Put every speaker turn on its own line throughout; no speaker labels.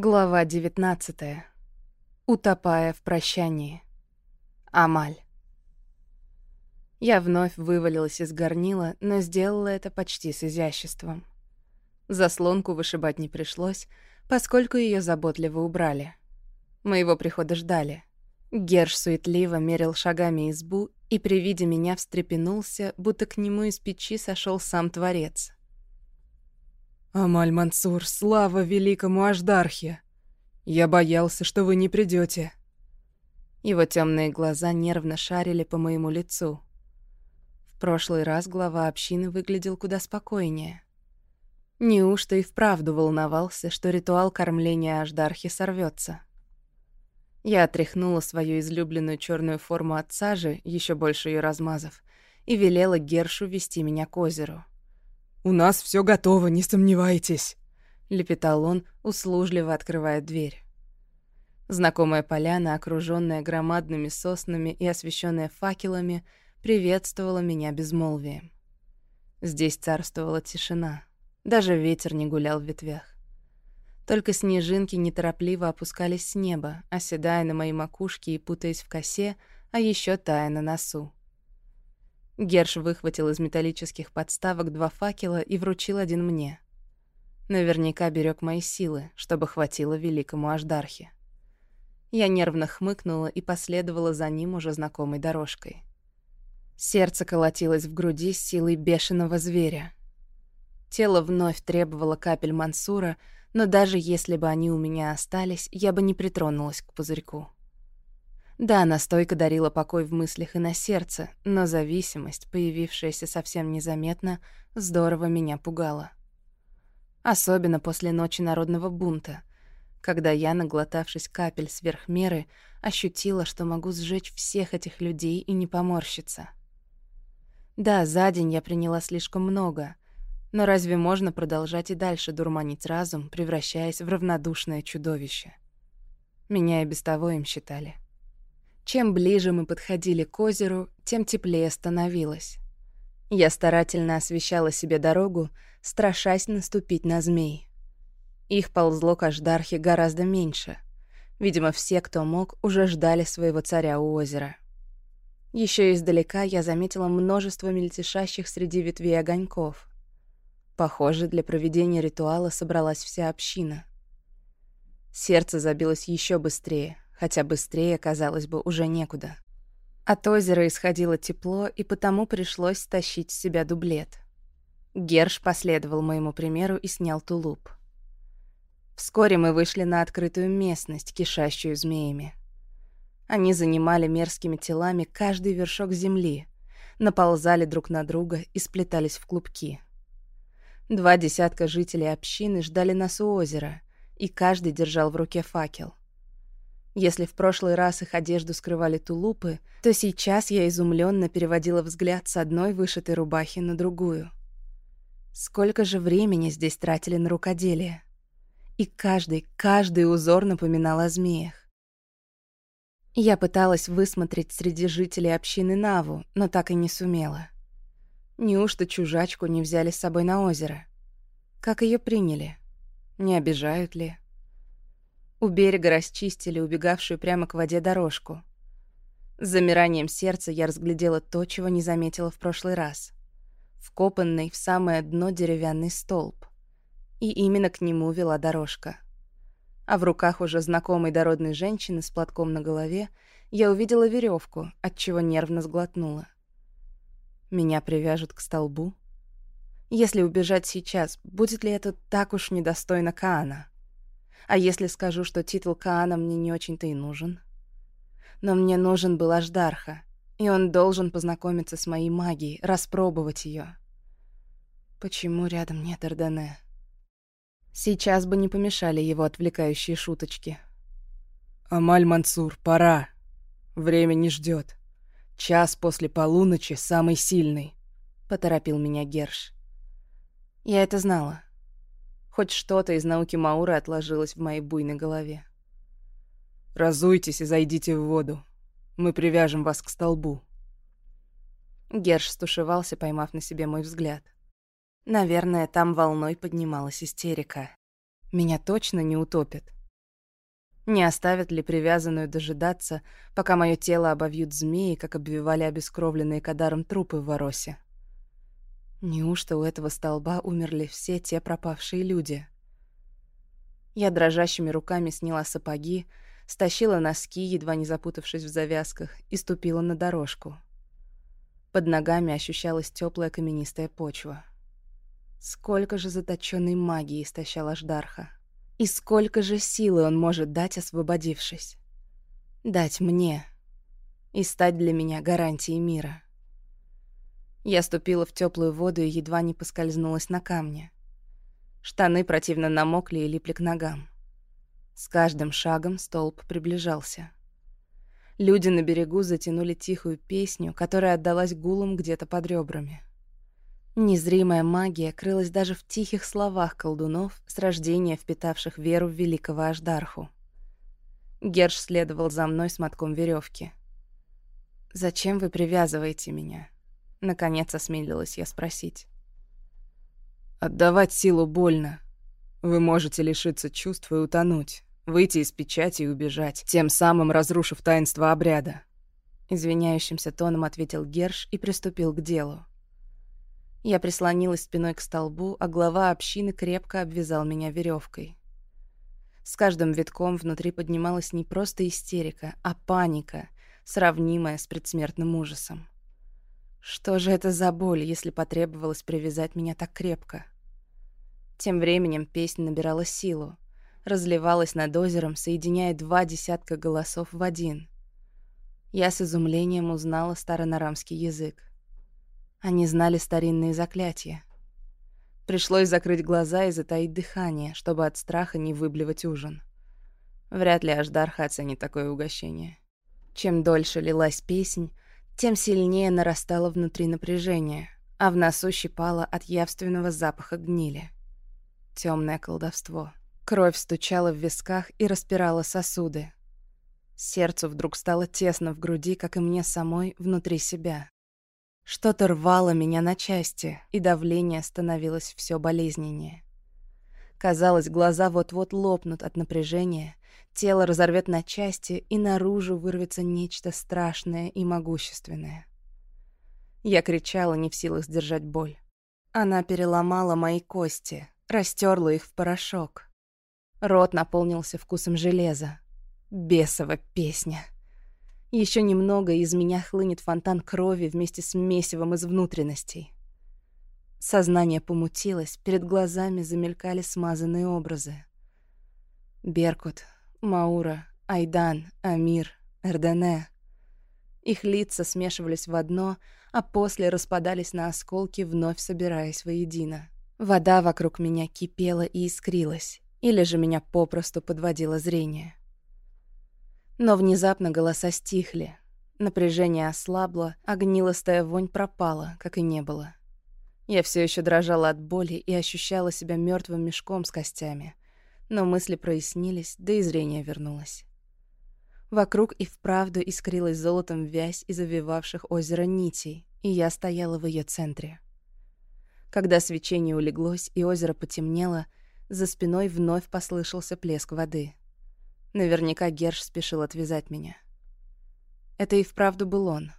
Глава 19. Утопая в прощании. Амаль. Я вновь вывалилась из горнила, но сделала это почти с изяществом. Заслонку вышибать не пришлось, поскольку ее заботливо убрали. Моего прихода ждали. Герш суетливо мерил шагами избу и при виде меня встрепенулся, будто к нему из печи сошел сам Творец.
«Амаль Мансур, слава великому Аждархе! Я боялся, что вы не придете.
Его темные глаза нервно шарили по моему лицу. В прошлый раз глава общины выглядел куда спокойнее. Неужто и вправду волновался, что ритуал кормления Аждархи сорвется? Я отряхнула свою излюбленную черную форму от сажи, еще больше ее размазав, и велела Гершу вести меня к озеру.
«У нас все готово, не сомневайтесь», —
лепетал он, услужливо открывая дверь. Знакомая поляна, окруженная громадными соснами и освещенная факелами, приветствовала меня безмолвием. Здесь царствовала тишина. Даже ветер не гулял в ветвях. Только снежинки неторопливо опускались с неба, оседая на моей макушке и путаясь в косе, а еще тая на носу. Герш выхватил из металлических подставок два факела и вручил один мне. Наверняка берег мои силы, чтобы хватило великому Аждархе. Я нервно хмыкнула и последовала за ним уже знакомой дорожкой. Сердце колотилось в груди с силой бешеного зверя. Тело вновь требовало капель Мансура, но даже если бы они у меня остались, я бы не притронулась к пузырьку. Да, настойка дарила покой в мыслях и на сердце, но зависимость, появившаяся совсем незаметно, здорово меня пугала. Особенно после ночи народного бунта, когда я, наглотавшись капель сверх меры, ощутила, что могу сжечь всех этих людей и не поморщиться. Да, за день я приняла слишком много, но разве можно продолжать и дальше дурманить разум, превращаясь в равнодушное чудовище? Меня и без того им считали. Чем ближе мы подходили к озеру, тем теплее становилось. Я старательно освещала себе дорогу, страшась наступить на змей. Их ползло к Аждархе гораздо меньше. Видимо, все, кто мог, уже ждали своего царя у озера. Еще издалека я заметила множество мельтешащих среди ветвей огоньков. Похоже, для проведения ритуала собралась вся община. Сердце забилось еще быстрее — хотя быстрее, казалось бы, уже некуда. От озера исходило тепло, и потому пришлось стащить с себя дублет. Герш последовал моему примеру и снял тулуп. Вскоре мы вышли на открытую местность, кишащую змеями. Они занимали мерзкими телами каждый вершок земли, наползали друг на друга и сплетались в клубки. Два десятка жителей общины ждали нас у озера, и каждый держал в руке факел. Если в прошлый раз их одежду скрывали тулупы, то сейчас я изумленно переводила взгляд с одной вышитой рубахи на другую. Сколько же времени здесь тратили на рукоделие? И каждый, каждый узор напоминал о змеях. Я пыталась высмотреть среди жителей общины Наву, но так и не сумела. Неужто чужачку не взяли с собой на озеро? Как ее приняли? Не обижают ли? У берега расчистили убегавшую прямо к воде дорожку. С замиранием сердца я разглядела то, чего не заметила в прошлый раз. Вкопанный в самое дно деревянный столб. И именно к нему вела дорожка. А в руках уже знакомой дородной женщины с платком на голове я увидела веревку, от чего нервно сглотнула. Меня привяжут к столбу? Если убежать сейчас, будет ли это так уж недостойно Каана? А если скажу, что титул Каана мне не очень-то и нужен? Но мне нужен был Аждарха, и он должен познакомиться с моей магией, распробовать ее. Почему рядом нет Эрдене? Сейчас бы не помешали его отвлекающие шуточки.
«Амаль Мансур, пора. Время не ждет. Час после полуночи самый сильный», — поторопил меня Герш.
Я это знала. Хоть что-то из науки Мауры отложилось в моей буйной голове.
«Разуйтесь и зайдите в воду. Мы привяжем вас к столбу».
Герш стушевался, поймав на себе мой взгляд. Наверное, там волной поднималась истерика. Меня точно не утопят. Не оставят ли привязанную дожидаться, пока мое тело обовьют змеи, как обвивали обескровленные кадаром трупы в Воросе? Неужто у этого столба умерли все те пропавшие люди? Я дрожащими руками сняла сапоги, стащила носки, едва не запутавшись в завязках, и ступила на дорожку. Под ногами ощущалась теплая каменистая почва. Сколько же заточенной магии истощал Аждарха. И сколько же силы он может дать, освободившись? Дать мне. И стать для меня гарантией мира. Я ступила в теплую воду и едва не поскользнулась на камне. Штаны противно намокли и липли к ногам. С каждым шагом столб приближался. Люди на берегу затянули тихую песню, которая отдалась гулом где-то под ребрами. Незримая магия крылась даже в тихих словах колдунов, с рождения впитавших веру в великого Аждарху. Герш следовал за мной с мотком веревки. «Зачем вы привязываете меня?» Наконец осмелилась я спросить.
«Отдавать силу больно. Вы можете лишиться чувств и утонуть, выйти из печати и убежать, тем самым разрушив таинство обряда».
Извиняющимся тоном ответил Герш и приступил к делу. Я прислонилась спиной к столбу, а глава общины крепко обвязал меня веревкой. С каждым витком внутри поднималась не просто истерика, а паника, сравнимая с предсмертным ужасом. Что же это за боль, если потребовалось привязать меня так крепко? Тем временем песня набирала силу, разливалась над озером, соединяя два десятка голосов в один. Я с изумлением узнала старонарамский язык. Они знали старинные заклятия. Пришлось закрыть глаза и затаить дыхание, чтобы от страха не выблевать ужин. Вряд ли Аждарха оценит такое угощение. Чем дольше лилась песнь, тем сильнее нарастало внутри напряжение, а в носу щипало от явственного запаха гнили. Темное колдовство. Кровь стучала в висках и распирала сосуды. Сердцу вдруг стало тесно в груди, как и мне самой внутри себя. Что-то рвало меня на части, и давление становилось все болезненнее. Казалось, глаза вот-вот лопнут от напряжения, тело разорвет на части, и наружу вырвется нечто страшное и могущественное. Я кричала, не в силах сдержать боль. Она переломала мои кости, растерла их в порошок. Рот наполнился вкусом железа. Бесова песня. Еще немного, из меня хлынет фонтан крови вместе с месивом из внутренностей. Сознание помутилось, перед глазами замелькали смазанные образы. Беркут, Маура, Айдан, Амир, Эрдене. Их лица смешивались в одно, а после распадались на осколки, вновь собираясь воедино. Вода вокруг меня кипела и искрилась, или же меня попросту подводило зрение. Но внезапно голоса стихли. Напряжение ослабло, а гнилостая вонь пропала, как и не было. Я все еще дрожала от боли и ощущала себя мертвым мешком с костями. Но мысли прояснились, да и зрение вернулось. Вокруг и вправду искрилась золотом вязь из овивавших озеро нитей, и я стояла в ее центре. Когда свечение улеглось и озеро потемнело, за спиной вновь послышался плеск воды. Наверняка Герш спешил отвязать меня. Это и вправду был он.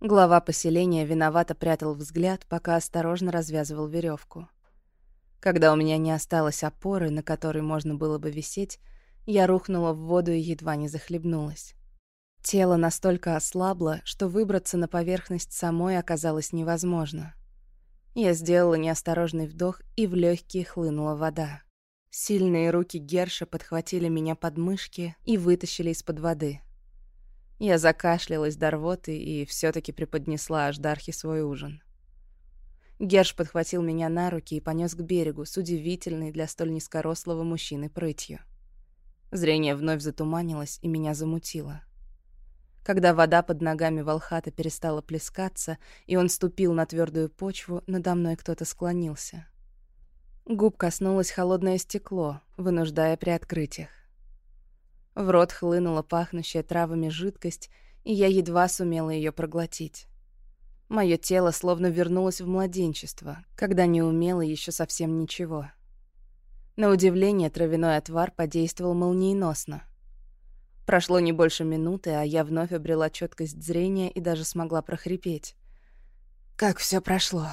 Глава поселения виновато прятал взгляд, пока осторожно развязывал веревку. Когда у меня не осталось опоры, на которой можно было бы висеть, я рухнула в воду и едва не захлебнулась. Тело настолько ослабло, что выбраться на поверхность самой оказалось невозможно. Я сделала неосторожный вдох, и в легкие хлынула вода. Сильные руки Герша подхватили меня под мышки и вытащили из-под воды. Я закашлялась до рвоты и все таки преподнесла Аждархе свой ужин. Герш подхватил меня на руки и понес к берегу с удивительной для столь низкорослого мужчины прытью. Зрение вновь затуманилось и меня замутило. Когда вода под ногами Волхата перестала плескаться, и он ступил на твердую почву, надо мной кто-то склонился — Губ коснулось холодное стекло, вынуждая приоткрыть их. В рот хлынула пахнущая травами жидкость, и я едва сумела ее проглотить. Мое тело словно вернулось в младенчество, когда не умело еще совсем ничего. На удивление, травяной отвар подействовал молниеносно. Прошло не больше минуты, а я вновь обрела четкость зрения и даже смогла прохрипеть. «Как все прошло?»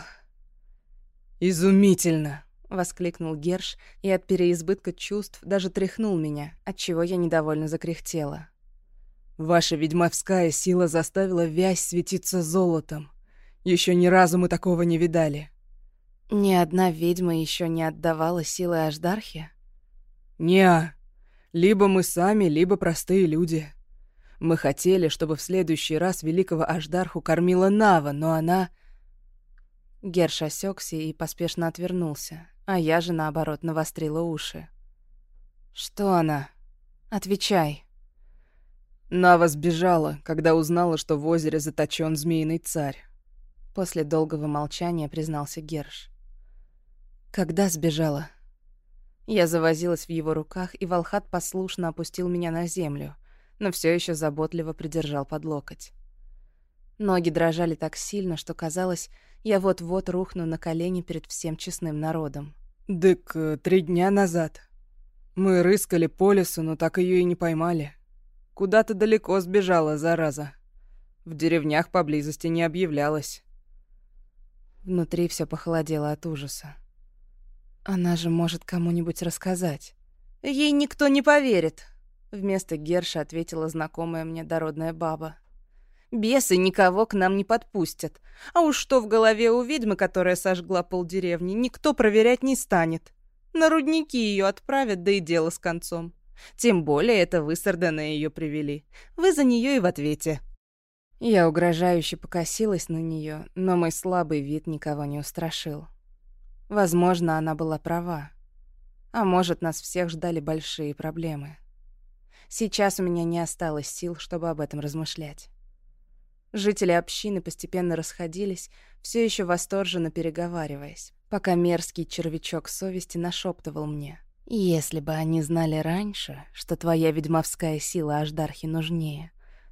«Изумительно!»
— воскликнул Герш, и от переизбытка чувств даже тряхнул меня, отчего я недовольно закряхтела.
«Ваша ведьмовская сила заставила вязь светиться золотом. Еще ни разу мы такого не видали».
«Ни одна ведьма еще не отдавала силы Аждархе?»
«Не, либо мы сами, либо простые люди. Мы хотели, чтобы в следующий раз великого Аждарху кормила Нава, но она...»
Герш осекся и поспешно отвернулся, а я же, наоборот, навострила уши. «Что она? Отвечай».
Нава сбежала, когда узнала, что в озере заточен змеиный царь.
После долгого молчания признался Герш. «Когда сбежала?» Я завозилась в его руках, и Волхат послушно опустил меня на землю, но все еще заботливо придержал под локоть. Ноги дрожали так сильно, что казалось, я вот-вот рухну на колени перед всем честным народом.
«Дык, э, три дня назад. Мы рыскали по лесу, но так ее и не поймали. Куда-то далеко сбежала, зараза. В деревнях поблизости не объявлялась».
Внутри все похолодело от ужаса. Она же может кому-нибудь рассказать. Ей никто не поверит. Вместо Герша ответила знакомая мне дородная баба. Бесы никого к нам не подпустят. А уж что в голове у ведьмы, которая сожгла полдеревни, никто проверять не станет. На рудники ее отправят, да и дело с концом. Тем более это вы с ее привели. Вы за нее и в ответе. Я угрожающе покосилась на нее, но мой слабый вид никого не устрашил. Возможно, она была права. А может, нас всех ждали большие проблемы. Сейчас у меня не осталось сил, чтобы об этом размышлять. Жители общины постепенно расходились, все еще восторженно переговариваясь, пока мерзкий червячок совести нашептывал мне. «Если бы они знали раньше, что твоя ведьмовская сила Аждархи нужнее,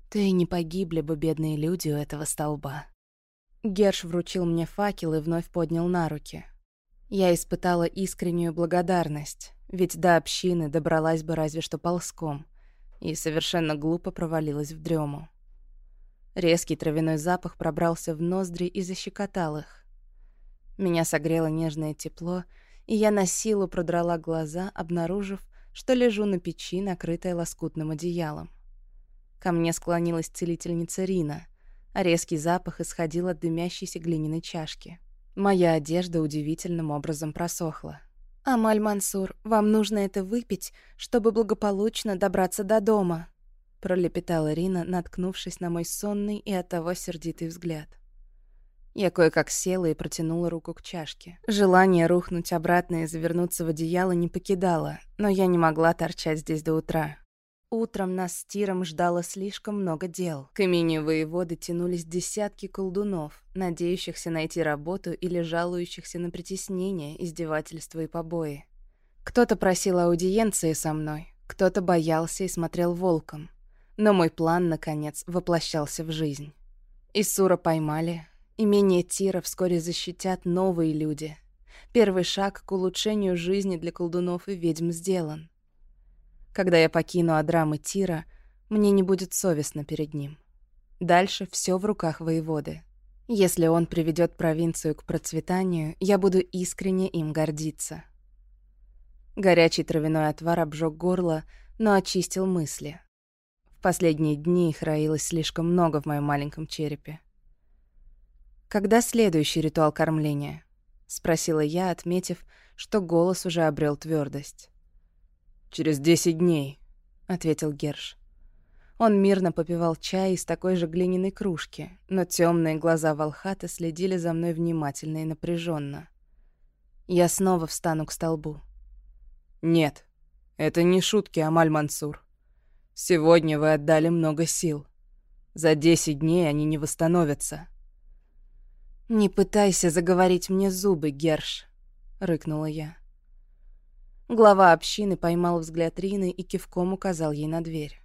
то и не погибли бы бедные люди у этого столба». Герш вручил мне факел и вновь поднял на руки. Я испытала искреннюю благодарность, ведь до общины добралась бы разве что ползком, и совершенно глупо провалилась в дрему. Резкий травяной запах пробрался в ноздри и защекотал их. Меня согрело нежное тепло, и я на силу продрала глаза, обнаружив, что лежу на печи, накрытая лоскутным одеялом. Ко мне склонилась целительница Рина, а резкий запах исходил от дымящейся глиняной чашки. Моя одежда удивительным образом просохла. «Амаль Мансур, вам нужно это выпить, чтобы благополучно добраться до дома», — пролепетала Рина, наткнувшись на мой сонный и оттого сердитый взгляд. Я кое-как села и протянула руку к чашке. Желание рухнуть обратно и завернуться в одеяло не покидало, но я не могла торчать здесь до утра. Утром нас с Тиром ждало слишком много дел. К имени воеводы тянулись десятки колдунов, надеющихся найти работу или жалующихся на притеснение, издевательства и побои. Кто-то просил аудиенции со мной, кто-то боялся и смотрел волком. Но мой план, наконец, воплощался в жизнь. Исура поймали. Имение Тира вскоре защитят новые люди. Первый шаг к улучшению жизни для колдунов и ведьм сделан. Когда я покину Адрамы Тира, мне не будет совестно перед ним. Дальше все в руках воеводы. Если он приведет провинцию к процветанию, я буду искренне им гордиться. Горячий травяной отвар обжег горло, но очистил мысли — в последние дни их роилось слишком много в моем маленьком черепе. «Когда следующий ритуал кормления?» — спросила я, отметив, что голос уже обрел твердость.
«Через десять дней», — ответил Герш.
Он мирно попивал чай из такой же глиняной кружки, но темные глаза Волхата следили за мной внимательно и напряженно. Я снова встану к столбу.
«Нет, это не шутки, Амаль Мансур. Сегодня вы отдали много сил. За десять дней они не восстановятся.
«Не пытайся заговорить мне зубы, Герш», — рыкнула я. Глава общины поймал взгляд Рины и кивком указал ей на дверь.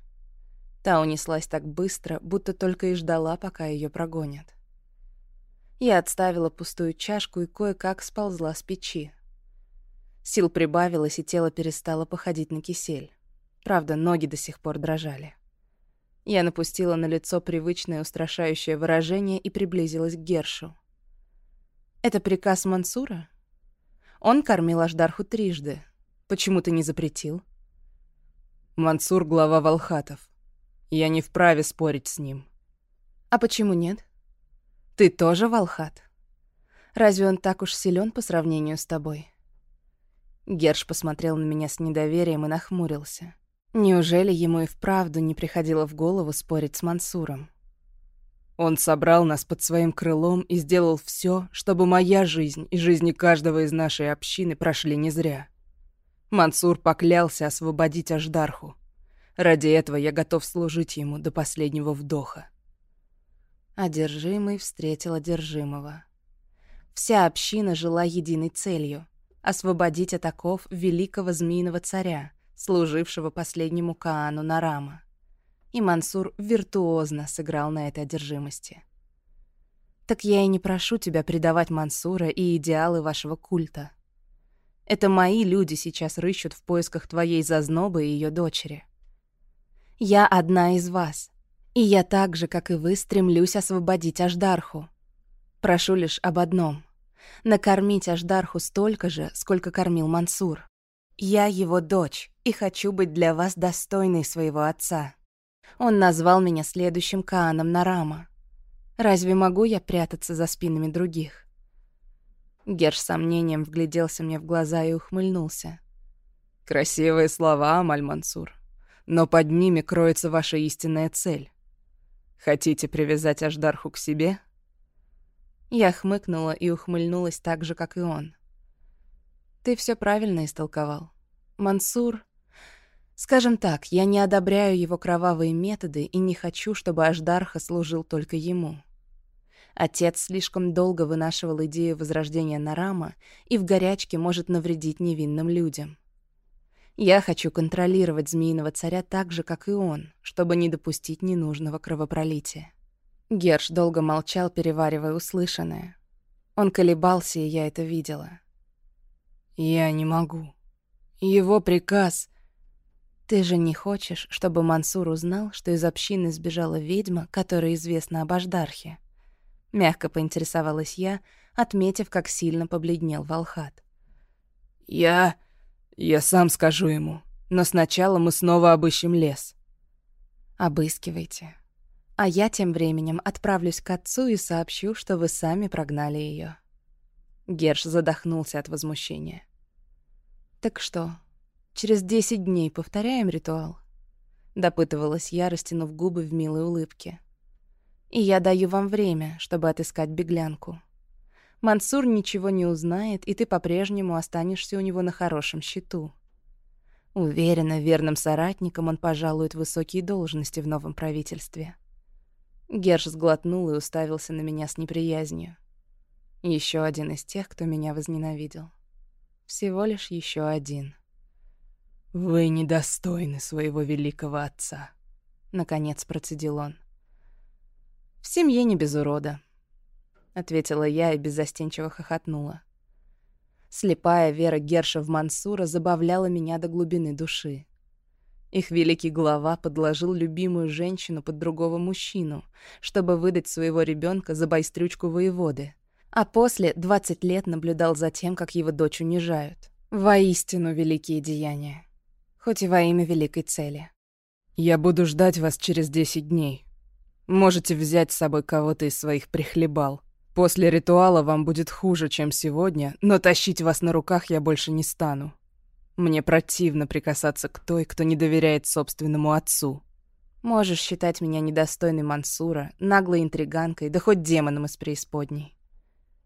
Та унеслась так быстро, будто только и ждала, пока ее прогонят. Я отставила пустую чашку и кое-как сползла с печи. Сил прибавилось, и тело перестало походить на кисель. Правда, ноги до сих пор дрожали. Я напустила на лицо привычное устрашающее выражение и приблизилась к Гершу. «Это приказ Мансура? Он кормил Аждарху трижды. Почему ты не запретил?»
«Мансур — глава Волхатов. Я не вправе спорить с ним».
«А почему нет? Ты тоже Волхат? Разве он так уж силен по сравнению с тобой?» Герш посмотрел на меня с недоверием и нахмурился. Неужели ему и вправду не приходило в голову спорить с Мансуром?
Он собрал нас под своим крылом и сделал все, чтобы моя жизнь и жизни каждого из нашей общины прошли не зря. Мансур поклялся освободить Аждарху. Ради этого я готов служить ему до последнего вдоха.
Одержимый встретил одержимого. Вся община жила единой целью — освободить от оков великого змеиного царя — служившего последнему Каану Нарама. И Мансур виртуозно сыграл на этой одержимости. «Так я и не прошу тебя предавать Мансура и идеалы вашего культа. Это мои люди сейчас рыщут в поисках твоей зазнобы и ее дочери. Я одна из вас, и я так же, как и вы, стремлюсь освободить Аждарху. Прошу лишь об одном — накормить Аждарху столько же, сколько кормил Мансур. Я его дочь, и хочу быть для вас достойной своего отца. Он назвал меня следующим Кааном Нарама. Разве могу я прятаться за спинами других? Герш с сомнением вгляделся мне в глаза и ухмыльнулся.
«Красивые слова, Амаль-Мансур, но под ними кроется ваша истинная цель. Хотите привязать Аждарху к себе?»
Я хмыкнула и ухмыльнулась так же, как и он. «Ты все правильно истолковал. Мансур Скажем так, я не одобряю его кровавые методы и не хочу, чтобы Аждарха служил только ему. Отец слишком долго вынашивал идею возрождения Нарама и в горячке может навредить невинным людям. Я хочу контролировать Змеиного Царя так же, как и он, чтобы не допустить ненужного кровопролития. Герш долго молчал, переваривая услышанное. Он колебался, и я это видела.
«Я не могу. Его приказ...»
«Ты же не хочешь, чтобы Мансур узнал, что из общины сбежала ведьма, которая известна об Аждархе?» Мягко поинтересовалась я, отметив, как сильно побледнел Волхат.
«Я... я сам скажу ему, но сначала мы снова обыщем лес».
«Обыскивайте. А я тем временем отправлюсь к отцу и сообщу, что вы сами прогнали ее. Герш задохнулся от возмущения. «Так что, Через десять дней повторяем ритуал?» Допытывалась я, растянув губы в милой улыбке. «И я даю вам время, чтобы отыскать беглянку. Мансур ничего не узнает, и ты по-прежнему останешься у него на хорошем счету. Уверена, верным соратникам он пожалует высокие должности в новом правительстве». Герш сглотнул и уставился на меня с неприязнью. Еще один из тех, кто меня возненавидел. Всего лишь еще один.
«Вы недостойны своего великого отца», — наконец процедил он.
«В семье не без урода», — ответила я и беззастенчиво хохотнула. Слепая вера Герша в Мансура забавляла меня до глубины души. Их великий глава подложил любимую женщину под другого мужчину, чтобы выдать своего ребенка за байстрючку воеводы, а после 20 лет наблюдал за тем, как его дочь унижают. Воистину великие деяния хоть и во имя великой цели.
«Я буду ждать вас через десять дней. Можете взять с собой кого-то из своих прихлебал. После ритуала вам будет хуже, чем сегодня, но тащить вас на руках я больше не стану. Мне противно прикасаться к той, кто не доверяет собственному отцу».
Можешь считать меня недостойной Мансура, наглой интриганкой, да хоть демоном из преисподней.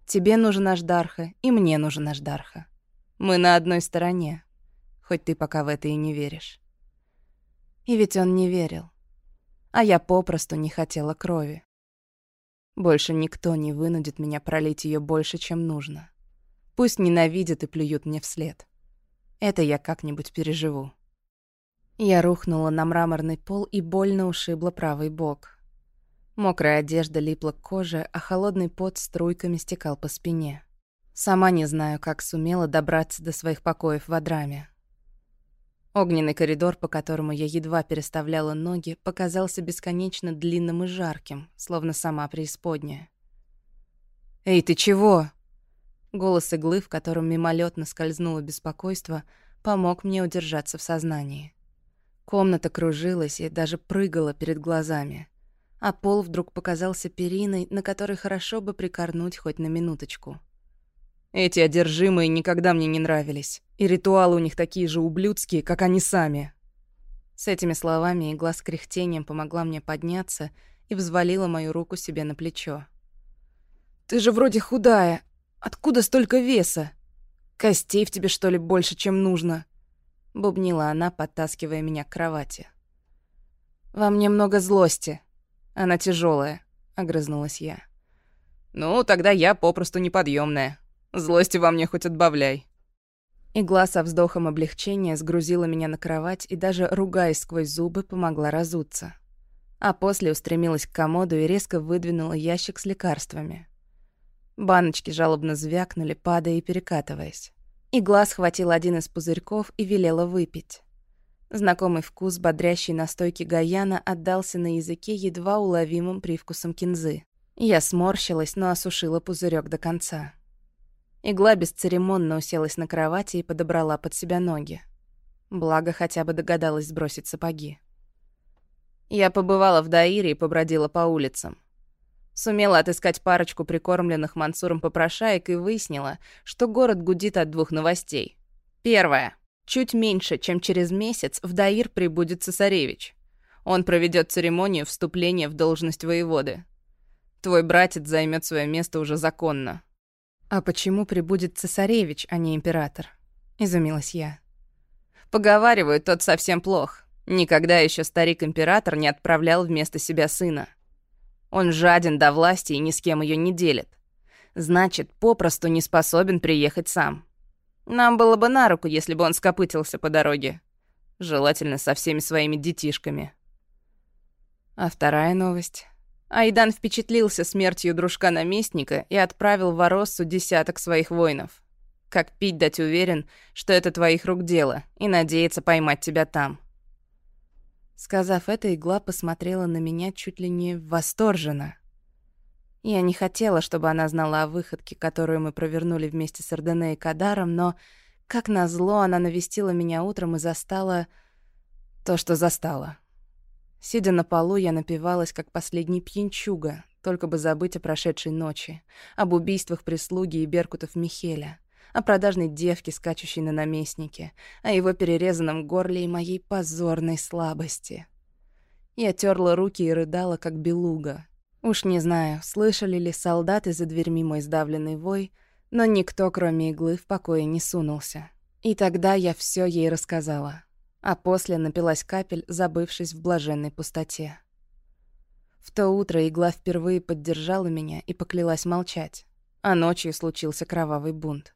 Тебе нужен Аждарха, и мне нужен Аждарха. Мы на одной стороне, хоть ты пока в это и не веришь. И ведь он не верил. А я попросту не хотела крови. Больше никто не вынудит меня пролить ее больше, чем нужно. Пусть ненавидят и плюют мне вслед. Это я как-нибудь переживу. Я рухнула на мраморный пол и больно ушибла правый бок. Мокрая одежда липла к коже, а холодный пот струйками стекал по спине. Сама не знаю, как сумела добраться до своих покоев в Адраме. Огненный коридор, по которому я едва переставляла ноги, показался бесконечно длинным и жарким, словно сама преисподняя. «Эй, ты чего?» Голос иглы, в котором мимолетно скользнуло беспокойство, помог мне удержаться в сознании. Комната кружилась и даже прыгала перед глазами, а пол вдруг показался периной, на которой хорошо бы прикорнуть хоть на минуточку. Эти одержимые никогда мне не нравились, и ритуалы у них такие же ублюдские, как они сами. С этими словами игла с кряхтением помогла мне подняться и взвалила мою руку себе на плечо. «Ты же вроде худая. Откуда столько веса? Костей в тебе, что ли, больше, чем нужно?» Бубнила она, подтаскивая меня к кровати. «Во мне много злости. Она тяжелая, огрызнулась я. «Ну, тогда я попросту неподъемная. Злости во мне хоть отбавляй. Игла со вздохом облегчения сгрузила меня на кровать и даже, ругаясь сквозь зубы, помогла разуться. А после устремилась к комоду и резко выдвинула ящик с лекарствами. Баночки жалобно звякнули, падая и перекатываясь. Игла схватила один из пузырьков и велела выпить. Знакомый вкус бодрящей настойки Гаяна отдался на языке едва уловимым привкусом кинзы. Я сморщилась, но осушила пузырек до конца. Игла бесцеремонно уселась на кровати и подобрала под себя ноги. Благо, хотя бы догадалась сбросить сапоги. Я побывала в Даире и побродила по улицам. Сумела отыскать парочку прикормленных Мансуром попрошаек и выяснила, что город гудит от двух новостей. Первое. Чуть меньше, чем через месяц, в Даир прибудет цесаревич. Он проведет церемонию вступления в должность воеводы. Твой братец займет свое место уже законно. «А почему прибудет цесаревич, а не император?» — изумилась я. «Поговаривают, тот совсем плох. Никогда еще старик-император не отправлял вместо себя сына. Он жаден до власти и ни с кем ее не делит. Значит, попросту не способен приехать сам. Нам было бы на руку, если бы он скопытился по дороге. Желательно со всеми своими детишками». А вторая новость. Айдан впечатлился смертью дружка-наместника и отправил в Ороссу десяток своих воинов. Как пить дать уверен, что это твоих рук дело, и надеется поймать тебя там. Сказав это, игла посмотрела на меня чуть ли не восторженно. Я не хотела, чтобы она знала о выходке, которую мы провернули вместе с Ордене и Кадаром, но, как назло, она навестила меня утром и застала то, что застала. Сидя на полу, я напивалась, как последний пьянчуга, только бы забыть о прошедшей ночи, об убийствах прислуги и беркутов Михеля, о продажной девке, скачущей на наместнике, о его перерезанном горле и моей позорной слабости. Я терла руки и рыдала, как белуга. Уж не знаю, слышали ли солдаты за дверьми мой сдавленный вой, но никто, кроме иглы, в покое не сунулся. И тогда я все ей рассказала а после напилась капель, забывшись в блаженной пустоте. В то утро игла впервые поддержала меня и поклялась молчать, а ночью случился кровавый бунт.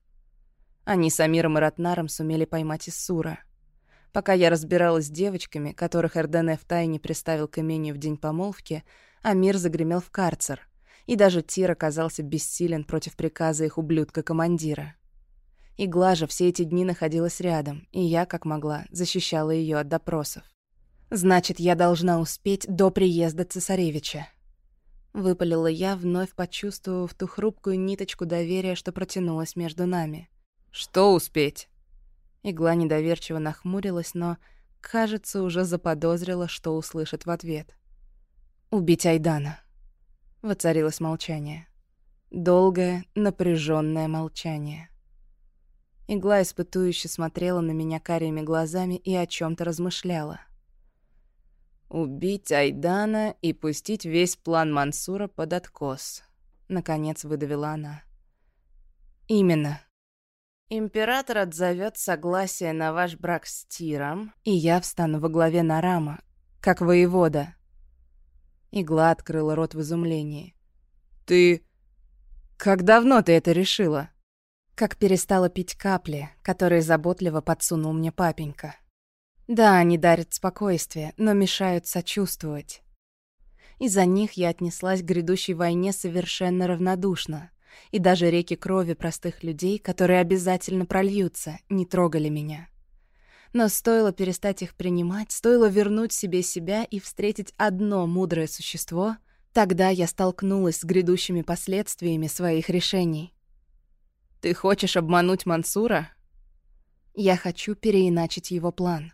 Они с Амиром и Ратнаром сумели поймать Иссура. Пока я разбиралась с девочками, которых Эрдене втайне приставил к имению в день помолвки, Амир загремел в карцер, и даже Тир оказался бессилен против приказа их ублюдка-командира. Игла же все эти дни находилась рядом, и я, как могла, защищала ее от допросов. «Значит, я должна успеть до приезда цесаревича». Выпалила я, вновь почувствовав ту хрупкую ниточку доверия, что протянулась между нами. «Что успеть?» Игла недоверчиво нахмурилась, но, кажется, уже заподозрила, что услышит в ответ. «Убить Айдана». Воцарилось молчание. Долгое, напряженное молчание. Игла испытующе смотрела на меня карими глазами и о чем то размышляла. «Убить Айдана и пустить весь план Мансура под откос», — наконец выдавила она. «Именно. Император отзовет согласие на ваш брак с Тиром, и я встану во главе Нарама, как воевода». Игла открыла рот в изумлении. «Ты... Как давно ты это решила?» Как перестала пить капли, которые заботливо подсунул мне папенька. Да, они дарят спокойствие, но мешают сочувствовать. Из-за них я отнеслась к грядущей войне совершенно равнодушно, И даже реки крови простых людей, которые обязательно прольются, не трогали меня. Но стоило перестать их принимать, стоило вернуть себе себя и встретить одно мудрое существо, тогда я столкнулась с грядущими последствиями своих решений.
«Ты хочешь обмануть Мансура?»
Я хочу переиначить его план.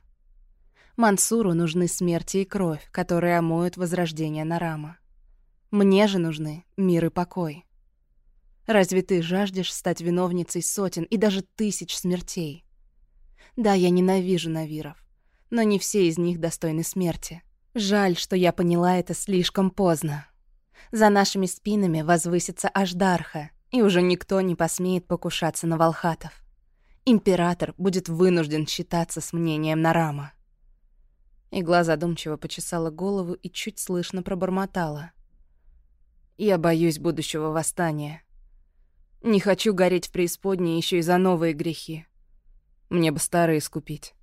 Мансуру нужны смерти и кровь, которые омоют возрождение Нарама. Мне же нужны мир и покой. Разве ты жаждешь стать виновницей сотен и даже тысяч смертей? Да, я ненавижу Навиров, но не все из них достойны смерти. Жаль, что я поняла это слишком поздно. За нашими спинами возвысится Аждарха, и уже никто не посмеет покушаться на Волхатов. Император будет вынужден считаться с мнением Нарама. Игла задумчиво почесала голову и чуть слышно пробормотала. «Я боюсь будущего восстания. Не хочу гореть в преисподней еще и за новые грехи. Мне бы старые искупить.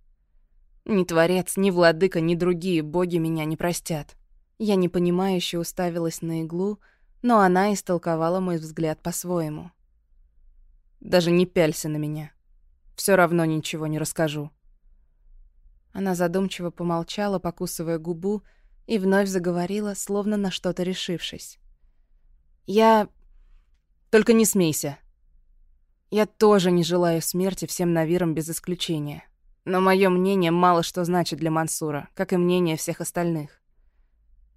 Ни Творец, ни Владыка, ни другие боги меня не простят». Я непонимающе уставилась на иглу, но она истолковала мой взгляд по-своему. «Даже не пялься на меня. Все равно ничего не расскажу». Она задумчиво помолчала, покусывая губу, и вновь заговорила, словно на что-то решившись. «Я... Только не смейся. Я тоже не желаю смерти всем навирам без исключения. Но мое мнение мало что значит для Мансура, как и мнение всех остальных.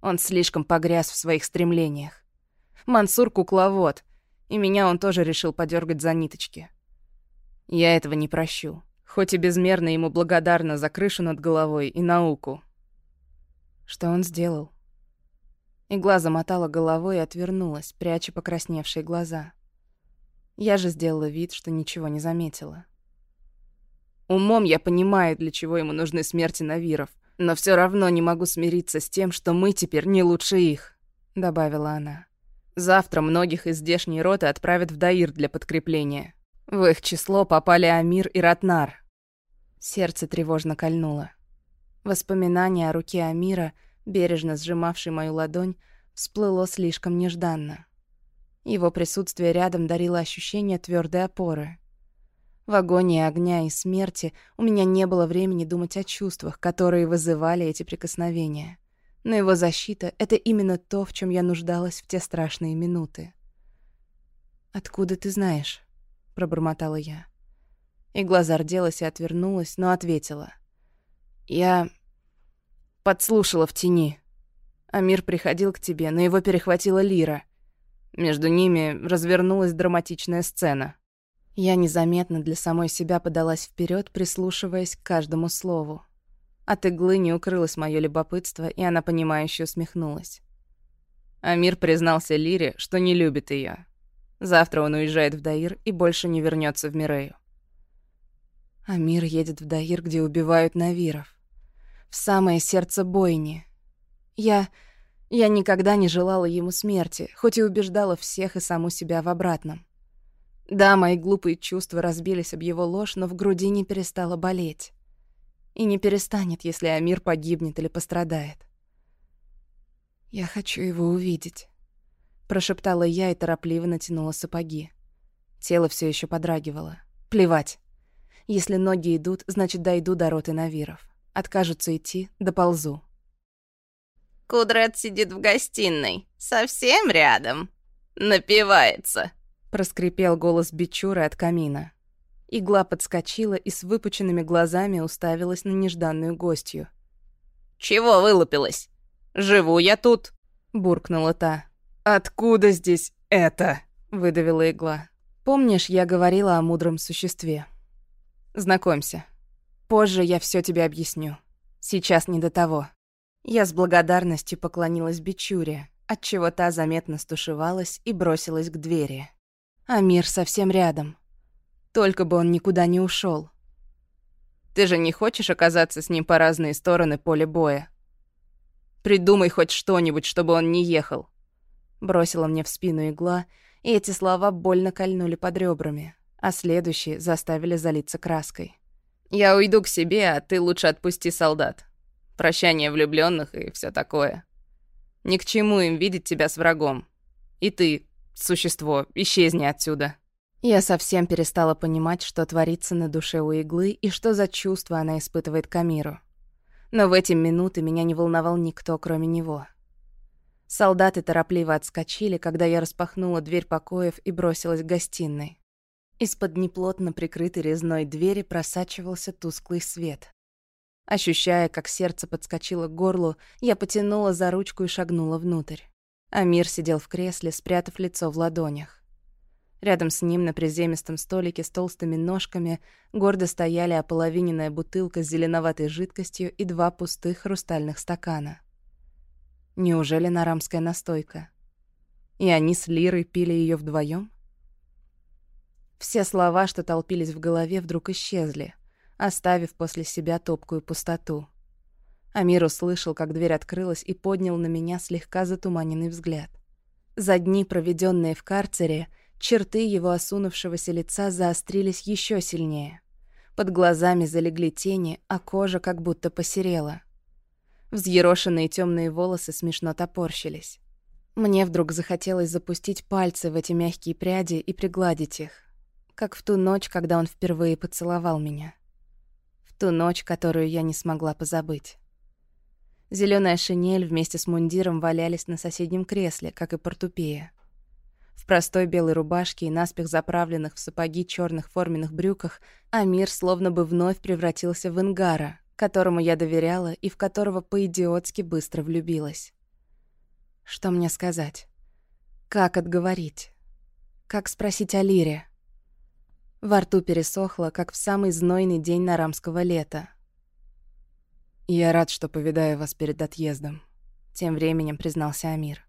Он слишком погряз в своих стремлениях. Мансур — кукловод, и меня он тоже решил подергать за ниточки. Я этого не прощу, хоть и безмерно ему благодарна за крышу над головой и науку. Что он сделал? Игла замотала головой и отвернулась, пряча покрасневшие глаза. Я же сделала вид, что ничего не заметила. Умом я понимаю, для чего ему нужны смерти Навиров, но все равно не могу смириться с тем, что мы теперь не лучше их», — добавила она. «Завтра многих из здешней роты отправят в Даир для подкрепления. В их число попали Амир и Ратнар. Сердце тревожно кольнуло. Воспоминание о руке Амира, бережно сжимавшей мою ладонь, всплыло слишком нежданно. Его присутствие рядом дарило ощущение твердой опоры. В агонии огня и смерти у меня не было времени думать о чувствах, которые вызывали эти прикосновения. Но его защита — это именно то, в чем я нуждалась в те страшные минуты. «Откуда ты знаешь?» пробормотала я. Игла зарделась и отвернулась, но ответила. «Я подслушала в тени. Амир приходил к тебе, но его перехватила Лира. Между ними развернулась драматичная сцена. Я незаметно для самой себя подалась вперед, прислушиваясь к каждому слову. От иглы не укрылось мое любопытство, и она понимающе усмехнулась. Амир признался Лире, что не любит ее, Завтра он уезжает в Даир и больше не вернется в Мирею. Амир едет в Даир, где убивают Навиров. В самое сердце бойни. Я... Я никогда не желала ему смерти, хоть и убеждала всех и саму себя в обратном. Да, мои глупые чувства разбились об его ложь, но в груди не перестало болеть. И не перестанет, если Амир погибнет или пострадает. Я хочу его увидеть прошептала я и торопливо натянула сапоги. Тело все еще подрагивало. Плевать. Если ноги идут, значит, дойду до роты Навиров. Откажутся идти, доползу.
Кудрат сидит в гостиной, совсем рядом. Напивается.
Проскрипел голос Бичуры от камина. Игла подскочила и с выпученными глазами уставилась на нежданную гостью.
«Чего вылупилась? Живу я тут!»
— буркнула та.
«Откуда здесь это?»
— выдавила игла. «Помнишь, я говорила о мудром существе? Знакомься. Позже я все тебе объясню. Сейчас не до того». Я с благодарностью поклонилась Бичуре, отчего та заметно стушевалась и бросилась к двери. А мир совсем рядом. Только бы он никуда не ушел.
Ты же не хочешь оказаться с ним по разные стороны поля боя? Придумай хоть что-нибудь, чтобы он не ехал.
Бросила мне в спину игла, и эти слова больно кольнули под ребрами, а следующие заставили залиться краской.
«Я уйду к себе, а ты лучше отпусти солдат. Прощание влюбленных и все такое. Ни к чему им видеть тебя с врагом. И ты Существо, исчезни отсюда.
Я совсем перестала понимать, что творится на душе у иглы и что за чувства она испытывает к Амиру. Но в эти минуты меня не волновал никто, кроме него. Солдаты торопливо отскочили, когда я распахнула дверь покоев и бросилась к гостиной. Из-под неплотно прикрытой резной двери просачивался тусклый свет. Ощущая, как сердце подскочило к горлу, я потянула за ручку и шагнула внутрь. Амир сидел в кресле, спрятав лицо в ладонях. Рядом с ним на приземистом столике с толстыми ножками гордо стояли ополовиненная бутылка с зеленоватой жидкостью и два пустых хрустальных стакана. Неужели нарамская настойка? И они с Лирой пили ее вдвоем? Все слова, что толпились в голове, вдруг исчезли, оставив после себя топкую пустоту. Амир услышал, как дверь открылась и поднял на меня слегка затуманенный взгляд. За дни, проведенные в карцере, Черты его осунувшегося лица заострились еще сильнее. Под глазами залегли тени, а кожа как будто посерела. Взъерошенные темные волосы смешно топорщились. Мне вдруг захотелось запустить пальцы в эти мягкие пряди и пригладить их, как в ту ночь, когда он впервые поцеловал меня. В ту ночь, которую я не смогла позабыть. Зеленая шинель вместе с мундиром валялись на соседнем кресле, как и портупея. В простой белой рубашке и наспех заправленных в сапоги черных форменных брюках Амир словно бы вновь превратился в Ингара, которому я доверяла и в которого по-идиотски быстро влюбилась. Что мне сказать? Как отговорить? Как спросить о Лире? Во рту пересохло, как в самый знойный день нарамского лета.
«Я рад, что повидаю вас перед отъездом», — тем временем признался Амир.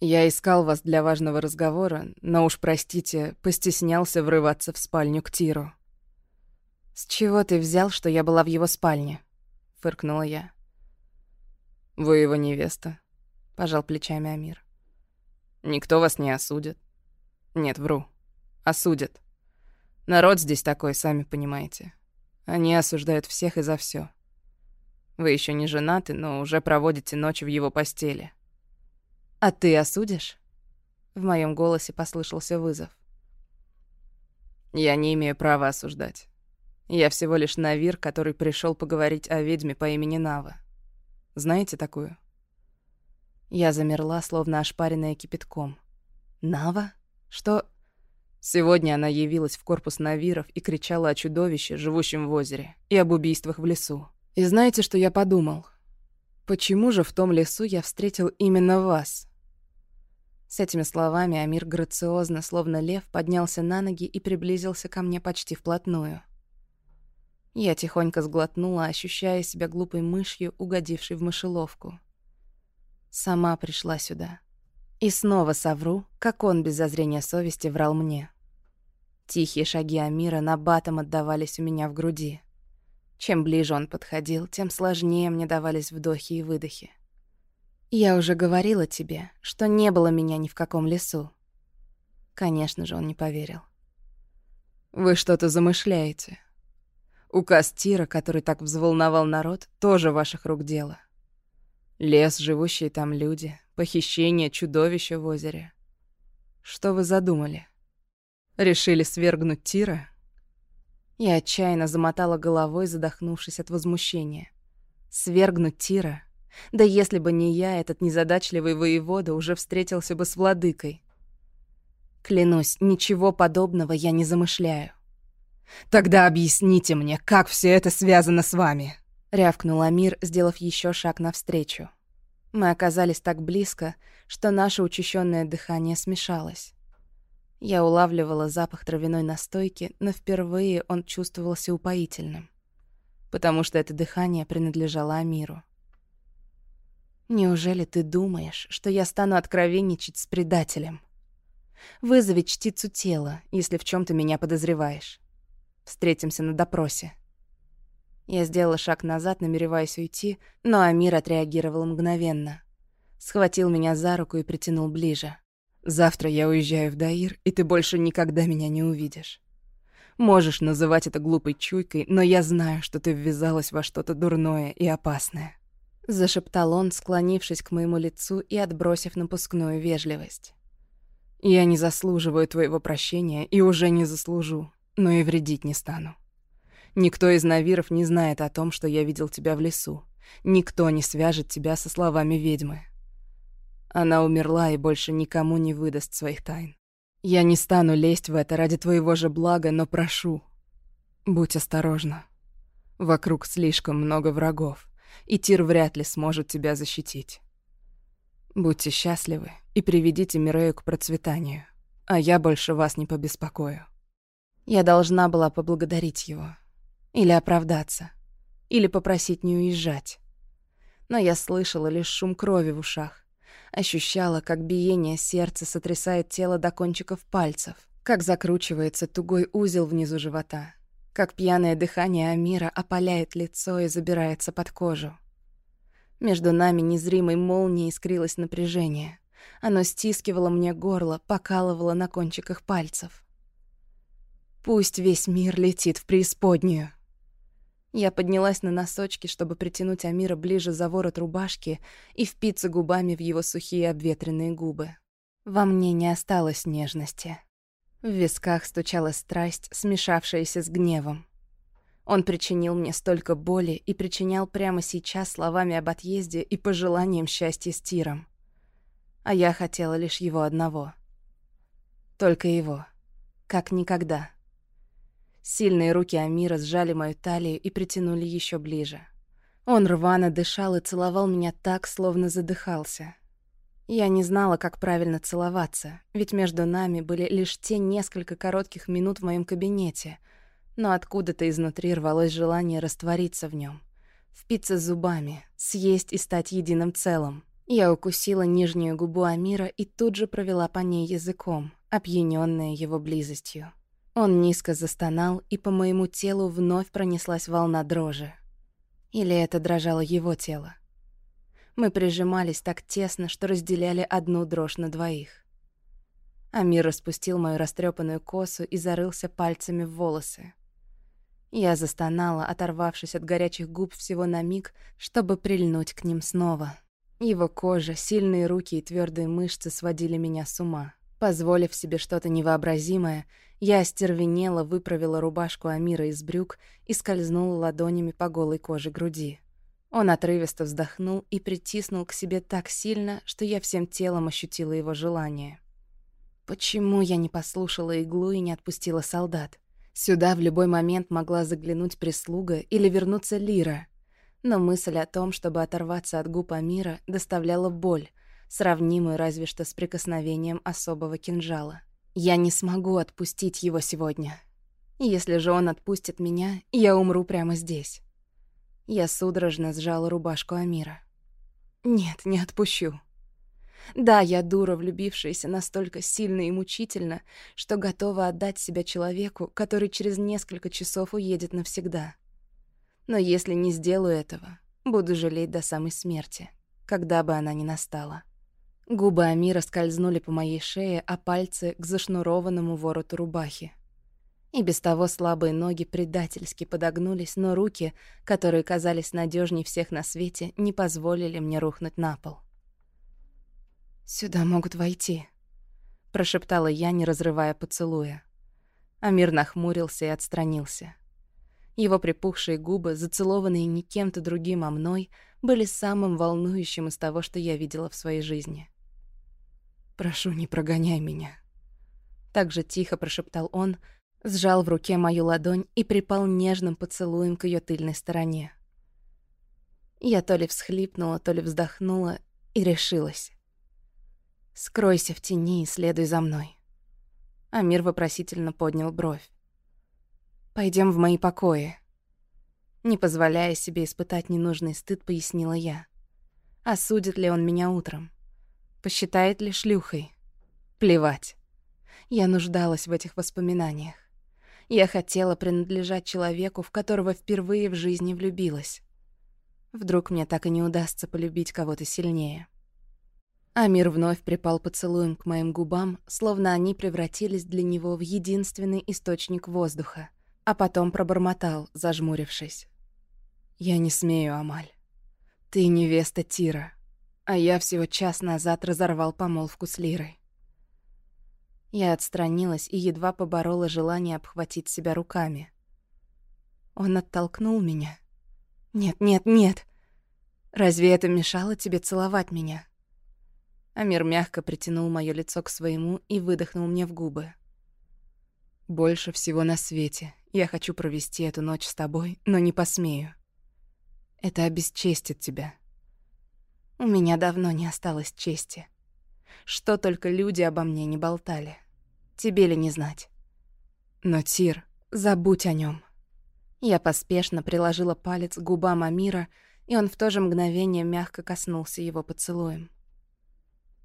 Я искал вас для важного разговора, но уж простите, постеснялся врываться в спальню к Тиру.
«С чего ты взял, что я была в его спальне?» — фыркнула я.
«Вы его невеста», —
пожал плечами Амир.
«Никто вас не осудит». «Нет, вру. Осудят. Народ здесь такой, сами понимаете. Они осуждают всех и за все. Вы еще не женаты, но уже проводите ночь в его постели.
«А ты осудишь?» В моем голосе послышался вызов.
«Я не имею права осуждать. Я всего лишь Навир, который пришел поговорить о ведьме по имени Нава. Знаете такую?»
Я замерла, словно ошпаренная кипятком. «Нава? Что...»
Сегодня она явилась в корпус Навиров и кричала о чудовище, живущем в озере, и об убийствах в лесу. И знаете, что я подумал? Почему же в том лесу я встретил именно вас?
С этими словами Амир грациозно, словно лев, поднялся на ноги и приблизился ко мне почти вплотную. Я тихонько сглотнула, ощущая себя глупой мышью, угодившей в мышеловку. Сама пришла сюда. И снова совру, как он без зазрения совести врал мне. Тихие шаги Амира на батом отдавались у меня в груди. Чем ближе он подходил, тем сложнее мне давались вдохи и выдохи. «Я уже говорила тебе, что не было меня ни в каком лесу». Конечно же, он не поверил.
«Вы что-то замышляете. Указ Тира, который так взволновал народ, тоже ваших рук дело. Лес, живущие там люди, похищение чудовища в озере. Что вы задумали? Решили свергнуть Тира?»
Я отчаянно замотала головой, задохнувшись от возмущения. «Свергнуть Тира?» Да если бы не я, этот незадачливый воевода уже встретился бы с владыкой. Клянусь, ничего подобного я не замышляю.
«Тогда объясните мне, как все это связано с вами?»
— рявкнул Амир, сделав еще шаг навстречу. Мы оказались так близко, что наше учащенное дыхание смешалось. Я улавливала запах травяной настойки, но впервые он чувствовался упоительным, потому что это дыхание принадлежало Амиру. Неужели ты думаешь, что я стану откровенничать с предателем? Вызови чтицу тела, если в чем то меня подозреваешь. Встретимся на допросе. Я сделала шаг назад, намереваясь уйти, но Амир отреагировал мгновенно. Схватил меня за руку и притянул ближе.
«Завтра я уезжаю в Даир, и ты больше никогда меня не увидишь. Можешь называть это глупой чуйкой, но я знаю, что ты ввязалась во что-то дурное и опасное.
Зашептал он, склонившись к моему лицу и отбросив напускную вежливость.
Я не заслуживаю твоего прощения и уже не заслужу, но и вредить не стану. Никто из Навиров не знает о том, что я видел тебя в лесу. Никто не свяжет тебя со словами ведьмы. Она умерла и больше никому не выдаст своих тайн. Я не стану лезть в это ради твоего же блага, но прошу, будь осторожна. Вокруг слишком много врагов, и Тир вряд ли сможет тебя защитить. Будьте счастливы и приведите Мирею к процветанию, а я больше вас не побеспокою.
Я должна была поблагодарить его. Или оправдаться. Или попросить не уезжать. Но я слышала лишь шум крови в ушах. Ощущала, как биение сердца сотрясает тело до кончиков пальцев, как закручивается тугой узел внизу живота, как пьяное дыхание Амира опаляет лицо и забирается под кожу. Между нами незримой молнией искрилось напряжение. Оно стискивало мне горло, покалывало на кончиках пальцев. Пусть весь мир летит в преисподнюю. Я поднялась на носочки, чтобы притянуть Амира ближе за ворот рубашки и впиться губами в его сухие обветренные губы. Во мне не осталось нежности. В висках стучала страсть, смешавшаяся с гневом. Он причинил мне столько боли и причинял прямо сейчас словами об отъезде и пожеланием счастья с Тиром. А я хотела лишь его одного. Только его. Как никогда. Сильные руки Амира сжали мою талию и притянули еще ближе. Он рвано дышал и целовал меня так, словно задыхался. Я не знала, как правильно целоваться, ведь между нами были лишь те несколько коротких минут в моем кабинете, но откуда-то изнутри рвалось желание раствориться в нем, впиться зубами, съесть и стать единым целым. Я укусила нижнюю губу Амира и тут же провела по ней языком, опьянённая его близостью. Он низко застонал, и по моему телу вновь пронеслась волна дрожи. Или это дрожало его тело. Мы прижимались так тесно, что разделяли одну дрожь на двоих. Амир распустил мою растрепанную косу и зарылся пальцами в волосы. Я застонала, оторвавшись от горячих губ всего на миг, чтобы прильнуть к ним снова. Его кожа, сильные руки и твердые мышцы сводили меня с ума. Позволив себе что-то невообразимое, я остервенела, выправила рубашку Амира из брюк и скользнула ладонями по голой коже груди. Он отрывисто вздохнул и притиснул к себе так сильно, что я всем телом ощутила его желание. Почему я не послушала иглу и не отпустила солдат? Сюда в любой момент могла заглянуть прислуга или вернуться Лира. Но мысль о том, чтобы оторваться от губ Амира, доставляла боль, сравнимую разве что с прикосновением особого кинжала. Я не смогу отпустить его сегодня. Если же он отпустит меня, я умру прямо здесь. Я судорожно сжала рубашку Амира. Нет, не отпущу. Да, я дура, влюбившаяся настолько сильно и мучительно, что готова отдать себя человеку, который через несколько часов уедет навсегда. Но если не сделаю этого, буду жалеть до самой смерти, когда бы она ни настала. Губы Амира скользнули по моей шее, а пальцы — к зашнурованному вороту рубахи. И без того слабые ноги предательски подогнулись, но руки, которые казались надежней всех на свете, не позволили мне рухнуть на пол. «Сюда могут войти», — прошептала я, не разрывая поцелуя. Амир нахмурился и отстранился. Его припухшие губы, зацелованные не кем-то другим, а мной, были самым волнующим из того, что я видела в своей жизни. «Прошу, не прогоняй меня». Так же тихо прошептал он, сжал в руке мою ладонь и припал нежным поцелуем к ее тыльной стороне. Я то ли всхлипнула, то ли вздохнула и решилась. «Скройся в тени и следуй за мной». Амир вопросительно поднял бровь. Пойдем в мои покои». Не позволяя себе испытать ненужный стыд, пояснила я. Осудит ли он меня утром? Посчитает ли шлюхой? Плевать. Я нуждалась в этих воспоминаниях. Я хотела принадлежать человеку, в которого впервые в жизни влюбилась. Вдруг мне так и не удастся полюбить кого-то сильнее. Амир вновь припал поцелуем к моим губам, словно они превратились для него в единственный источник воздуха, а потом пробормотал, зажмурившись. «Я не смею, Амаль. Ты невеста Тира а я всего час назад разорвал помолвку с Лирой. Я отстранилась и едва поборола желание обхватить себя руками. Он оттолкнул меня. «Нет, нет, нет! Разве это мешало тебе целовать меня?» Амир мягко притянул моё лицо к своему и выдохнул мне в губы.
«Больше всего на свете я хочу провести эту ночь с тобой, но не посмею. Это обесчестит тебя».
У меня давно не осталось чести. Что только люди обо мне не болтали. Тебе ли не знать?
Но, Тир,
забудь о нем. Я поспешно приложила палец к губам Амира, и он в то же мгновение мягко коснулся его поцелуем.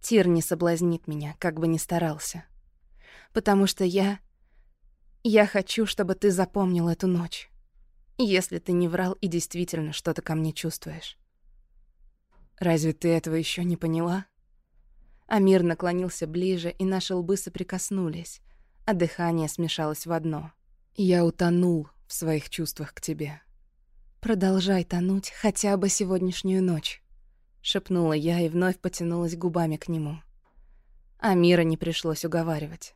Тир не соблазнит меня, как бы ни старался. Потому что я... Я хочу, чтобы ты запомнил эту ночь. Если ты не врал и действительно что-то ко мне чувствуешь.
Разве ты этого еще не поняла?
Амир наклонился ближе, и наши лбы соприкоснулись, а дыхание смешалось в одно.
Я утонул в своих чувствах к тебе.
Продолжай тонуть хотя бы сегодняшнюю ночь, шепнула я и вновь потянулась губами к нему. Амира не пришлось уговаривать.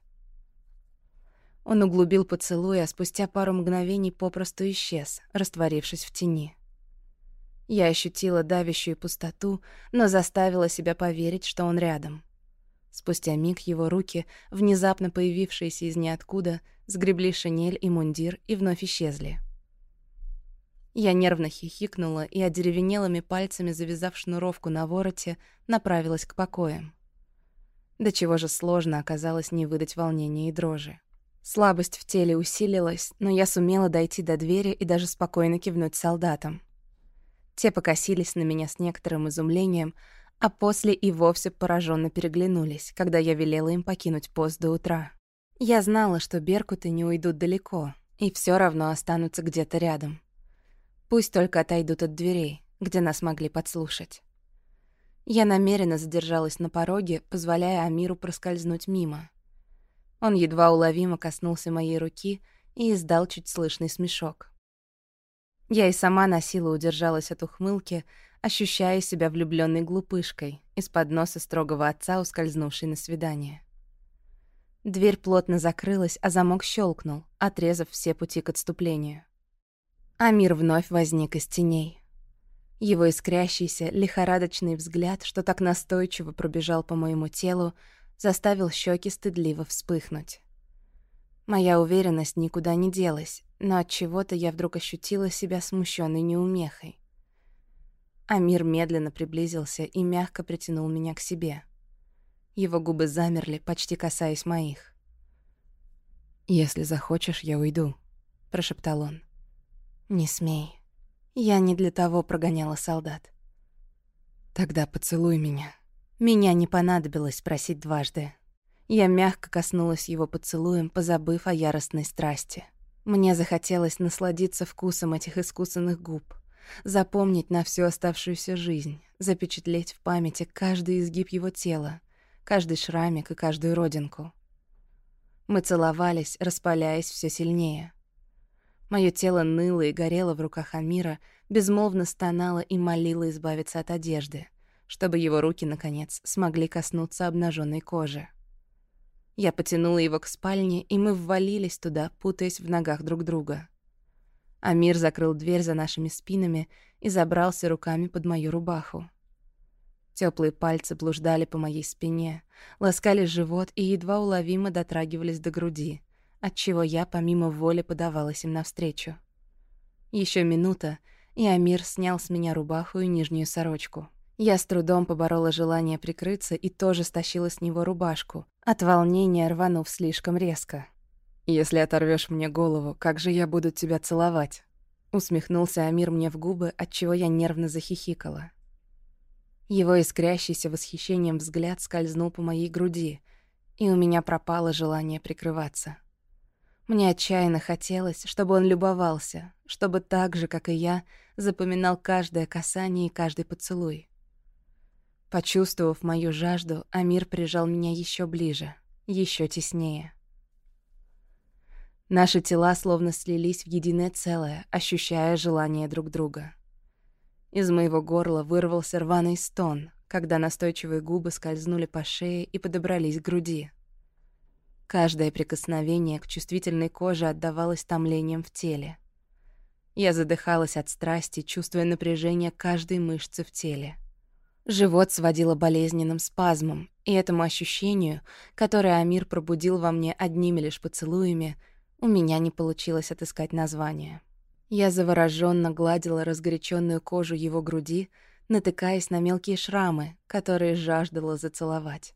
Он углубил поцелуй, а спустя пару мгновений попросту исчез, растворившись в тени. Я ощутила давящую пустоту, но заставила себя поверить, что он рядом. Спустя миг его руки, внезапно появившиеся из ниоткуда, сгребли шинель и мундир и вновь исчезли. Я нервно хихикнула и одеревенелыми пальцами, завязав шнуровку на вороте, направилась к покоям. До чего же сложно оказалось не выдать волнения и дрожи. Слабость в теле усилилась, но я сумела дойти до двери и даже спокойно кивнуть солдатам. Те покосились на меня с некоторым изумлением, а после и вовсе пораженно переглянулись, когда я велела им покинуть пост до утра. Я знала, что беркуты не уйдут далеко, и все равно останутся где-то рядом. Пусть только отойдут от дверей, где нас могли подслушать. Я намеренно задержалась на пороге, позволяя Амиру проскользнуть мимо. Он едва уловимо коснулся моей руки и издал чуть слышный смешок. Я и сама на силу удержалась от ухмылки, ощущая себя влюбленной глупышкой, из-под носа строгого отца, ускользнувшей на свидание. Дверь плотно закрылась, а замок щелкнул, отрезав все пути к отступлению. Амир вновь возник из теней. Его искрящийся, лихорадочный взгляд, что так настойчиво пробежал по моему телу, заставил щеки стыдливо вспыхнуть. Моя уверенность никуда не делась, но от чего-то я вдруг ощутила себя смущенной неумехой. Амир медленно приблизился и мягко притянул меня к себе. Его губы замерли, почти касаясь моих.
«Если захочешь, я уйду», — прошептал он.
«Не смей. Я не для того прогоняла солдат».
«Тогда поцелуй меня».
Меня не понадобилось просить дважды. Я мягко коснулась его поцелуем, позабыв о яростной страсти. Мне захотелось насладиться вкусом этих искусанных губ, запомнить на всю оставшуюся жизнь, запечатлеть в памяти каждый изгиб его тела, каждый шрамик и каждую родинку. Мы целовались, распаляясь все сильнее. Мое тело ныло и горело в руках Амира, безмолвно стонало и молило избавиться от одежды, чтобы его руки, наконец, смогли коснуться обнаженной кожи. Я потянула его к спальне, и мы ввалились туда, путаясь в ногах друг друга. Амир закрыл дверь за нашими спинами и забрался руками под мою рубаху. Теплые пальцы блуждали по моей спине, ласкали живот и едва уловимо дотрагивались до груди, отчего я помимо воли подавалась им навстречу. Еще минута, и Амир снял с меня рубаху и нижнюю сорочку. Я с трудом поборола желание прикрыться и тоже стащила с него рубашку, от волнения рванув слишком резко.
«Если оторвешь мне голову, как же я буду тебя целовать?» Усмехнулся Амир мне в губы, отчего я нервно захихикала.
Его искрящийся восхищением взгляд скользнул по моей груди, и у меня пропало желание прикрываться. Мне отчаянно хотелось, чтобы он любовался, чтобы так же, как и я, запоминал каждое касание и каждый поцелуй. Почувствовав мою жажду, Амир прижал меня еще ближе, еще теснее. Наши тела словно слились в единое целое, ощущая желание друг друга. Из моего горла вырвался рваный стон, когда настойчивые губы скользнули по шее и подобрались к груди. Каждое прикосновение к чувствительной коже отдавалось томлением в теле. Я задыхалась от страсти, чувствуя напряжение каждой мышцы в теле. Живот сводило болезненным спазмом, и этому ощущению, которое Амир пробудил во мне одними лишь поцелуями, у меня не получилось отыскать название. Я завороженно гладила разгоряченную кожу его груди, натыкаясь на мелкие шрамы, которые жаждала зацеловать.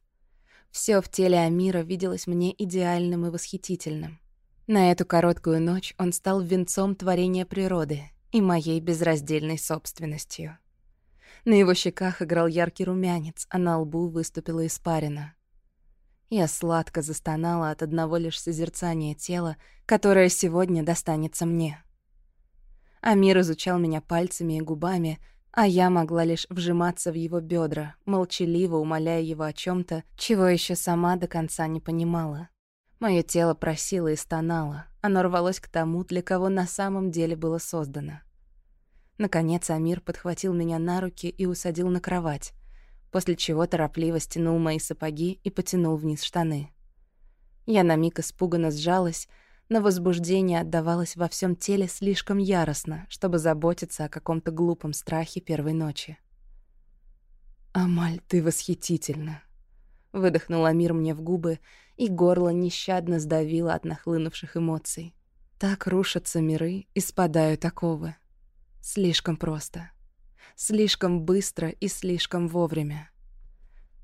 Все в теле Амира виделось мне идеальным и восхитительным. На эту короткую ночь он стал венцом творения природы и моей безраздельной собственностью. На его щеках играл яркий румянец, а на лбу выступила испарина. Я сладко застонала от одного лишь созерцания тела, которое сегодня достанется мне. Амир изучал меня пальцами и губами, а я могла лишь вжиматься в его бедра, молчаливо умоляя его о чем то чего еще сама до конца не понимала. Мое тело просило и стонало, оно рвалось к тому, для кого на самом деле было создано. Наконец Амир подхватил меня на руки и усадил на кровать, после чего торопливо стянул мои сапоги и потянул вниз штаны. Я на миг испуганно сжалась, но возбуждение отдавалось во всем теле слишком яростно, чтобы заботиться о каком-то глупом страхе первой ночи. «Амаль, ты восхитительна!» Выдохнул Амир мне в губы, и горло нещадно сдавило от нахлынувших эмоций. Так рушатся миры и спадают оковы. Слишком просто. Слишком быстро и слишком вовремя.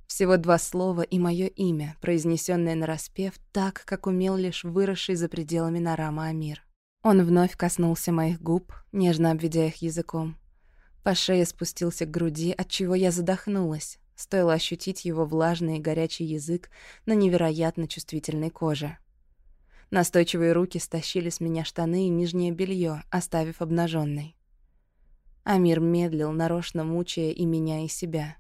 Всего два слова и мое имя, произнесенное нараспев так, как умел лишь выросший за пределами Нарама Амир. Он вновь коснулся моих губ, нежно обведя их языком. По шее спустился к груди, от чего я задохнулась. Стоило ощутить его влажный и горячий язык на невероятно чувствительной коже. Настойчивые руки стащили с меня штаны и нижнее белье, оставив обнаженной. Амир медлил, нарочно мучая и меня, и себя.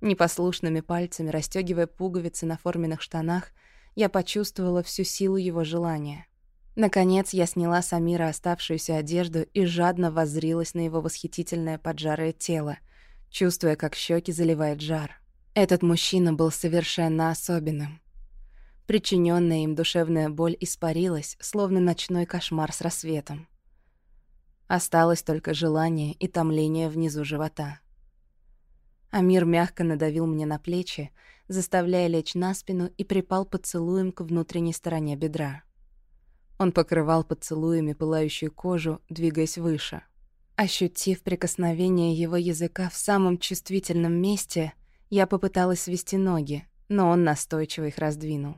Непослушными пальцами, расстёгивая пуговицы на форменных штанах, я почувствовала всю силу его желания. Наконец я сняла с Амира оставшуюся одежду и жадно воззрилась на его восхитительное поджарое тело, чувствуя, как щеки заливает жар. Этот мужчина был совершенно особенным. Причиненная им душевная боль испарилась, словно ночной кошмар с рассветом. Осталось только желание и томление внизу живота. Амир мягко надавил мне на плечи, заставляя лечь на спину и припал поцелуем к внутренней стороне бедра. Он покрывал поцелуями пылающую кожу, двигаясь выше. Ощутив прикосновение его языка в самом чувствительном месте, я попыталась свести ноги, но он настойчиво их раздвинул.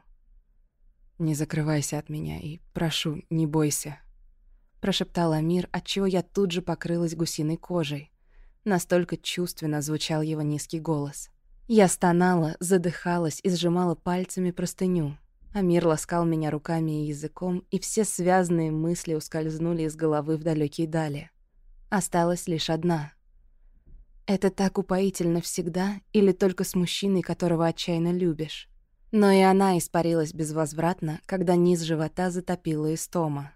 «Не закрывайся от меня и, прошу, не бойся», — прошептал Амир, отчего я тут же покрылась гусиной кожей. Настолько чувственно звучал его низкий голос. Я стонала, задыхалась и сжимала пальцами простыню. Амир ласкал меня руками и языком, и все связанные мысли ускользнули из головы в далекие дали. Осталась лишь одна. Это так упоительно всегда или только с мужчиной, которого отчаянно любишь? Но и она испарилась безвозвратно, когда низ живота затопила истома.